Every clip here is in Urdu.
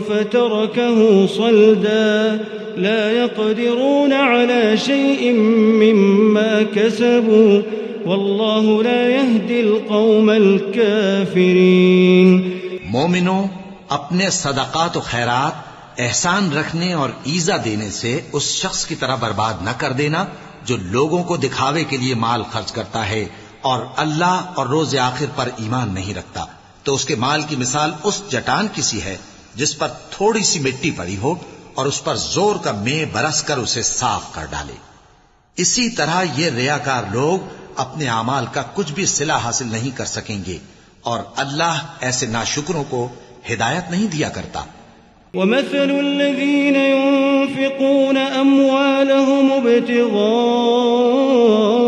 فتركه صلدا لا يقدرون على شيء مما كسبوا والله لا يهدي القوم الكافرين مومنو اپنے صدقات و خیرات احسان رکھنے اور ایزا دینے سے اس شخص کی طرح برباد نہ کر دینا جو لوگوں کو دکھاوے کے لیے مال خرچ کرتا ہے اور اللہ اور روز آخر پر ایمان نہیں رکھتا۔ تو اس کے مال کی مثال اس چٹان کسی ہے جس پر تھوڑی سی مٹی پڑی ہو اور اس پر زور کا میں برس کر اسے صاف کر ڈالے۔ اسی طرح یہ ریاکار لوگ اپنے اعمال کا کچھ بھی صلہ حاصل نہیں کر سکیں گے اور اللہ ایسے ناشکروں کو ہدایت نہیں دیا کرتا۔ ومثل الذين ينفقون أموالهم ابتغاء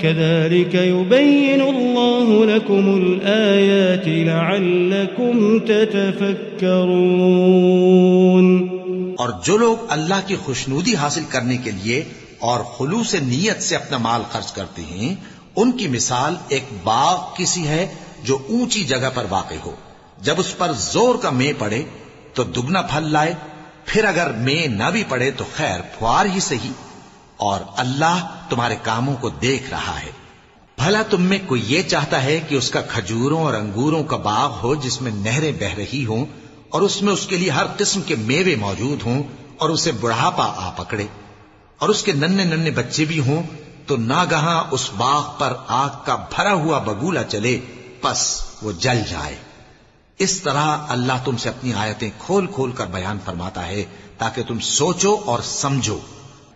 كذلك يبين الله لكم الآيات لعلكم تتفكرون. اور جو لوگ اللہ کی خوشنودی حاصل کرنے کے لیے اور خلوص نیت سے اپنا مال خرچ کرتے ہیں، ان کی مثال ایک باغ کسی ہے جو اونچی جگہ پر واقع ہو۔ جب اس پر زور کا میں پڑے تو دگنا پھل لائے، پھر اگر میں نہ بھی پڑے تو خیر پھوار ہی صحیح۔ اور اللہ تمہارے کاموں کو دیکھ رہا ہے۔ بھلا تم میں کوئی یہ چاہتا ہے کہ اس کا کھجوروں اور انگوروں کا باغ ہو جس میں نہریں بہ رہی ہوں اور اس میں اس کے لیے ہر قسم کے میوے موجود ہوں اور اسے بڑھاپا آ پکڑے۔ اور اس کے ننے ننے بچے بھی ہوں تو ناگہاں اس باغ پر آگ کا بھرا ہوا بگولا چلے، پس وہ جل جائے۔ اس طرح اللہ تم سے اپنی آیتیں کھول کھول کر بیان فرماتا ہے تاکہ تم سوچو اور سمجھو۔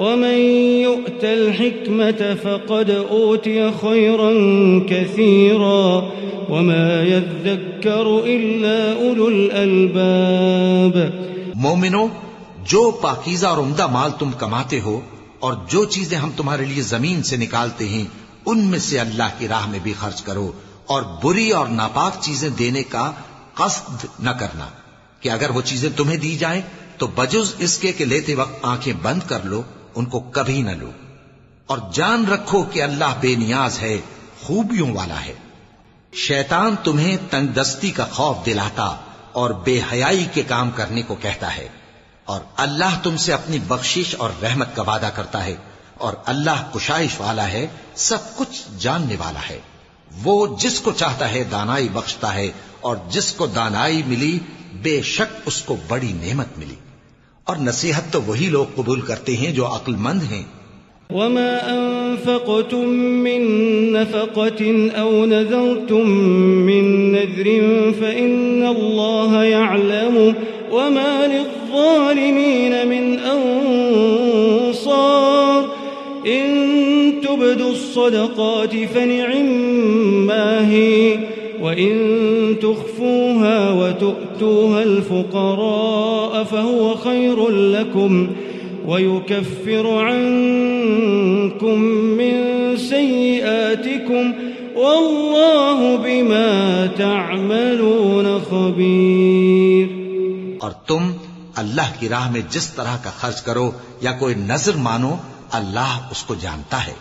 ومن يؤت الحكمة فقد أوتي خيرا كثيرا وما يذكر إلا أولو الألباب مومنو، جو پاکیزہ اور عمدہ مال تم کماتے ہو اور جو چیزیں ہم تمہارے لیے زمین سے نکالتے ہیں، ان میں سے اللہ کی راہ میں بھی خرچ کرو اور بری اور ناپاک چیزیں دینے کا قصد نہ کرنا کہ اگر وہ چیزیں تمہیں دی جائیں تو بجز اس کے کہ لیتے وقت آنکھیں بند کر لو ان کو کبھی نہ لو۔ اور جان رکھو کہ اللہ بے نیاز ہے، خوبیوں والا ہے۔ شیطان تمہیں تنگ دستی کا خوف دلاتا اور بے حیائی کے کام کرنے کو کہتا ہے۔ اور اللہ تم سے اپنی بخشش اور رحمت کا وعدہ کرتا ہے۔ اور اللہ کشائش والا ہے، سب کچھ جاننے والا ہے۔ وہ جس کو چاہتا ہے دانائی بخشتا ہے، اور جس کو دانائی ملی، بے شک اس کو بڑی نعمت ملی۔ اور نصیحت تو وہی لوگ قبول کرتے ہیں جو عقل مند ہیں۔ وما أنفقتم من نفقة أو نذرتم من نذر فإن الله يعلم وما للظالمين من أنصار إن تبدوا الصدقات فنعما هي وإن تخفوها وتؤتوها الفقراء فهو خير لكم ويكفر عنكم من سيئاتكم والله بما تعملون خبير اور تم اللہ کی راہ میں جس طرح کا خرچ کرو یا کوئی نظر مانو، اللہ اس کو جانتا ہے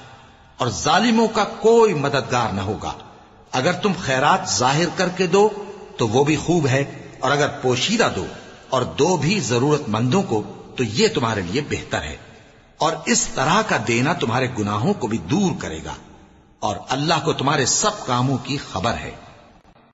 اور ظالموں کا کوئی مددگار نہ ہوگا۔ اگر تم خیرات ظاہر کر کے دو تو وہ بھی خوب ہے، اور اگر پوشیدہ دو اور دو بھی ضرورت مندوں کو تو یہ تمہارے لیے بہتر ہے۔ اور اس طرح کا دینا تمہارے گناہوں کو بھی دور کرے گا۔ اور اللہ کو تمہارے سب کاموں کی خبر ہے۔